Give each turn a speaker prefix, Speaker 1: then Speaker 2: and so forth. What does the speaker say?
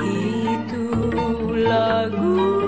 Speaker 1: itu lagu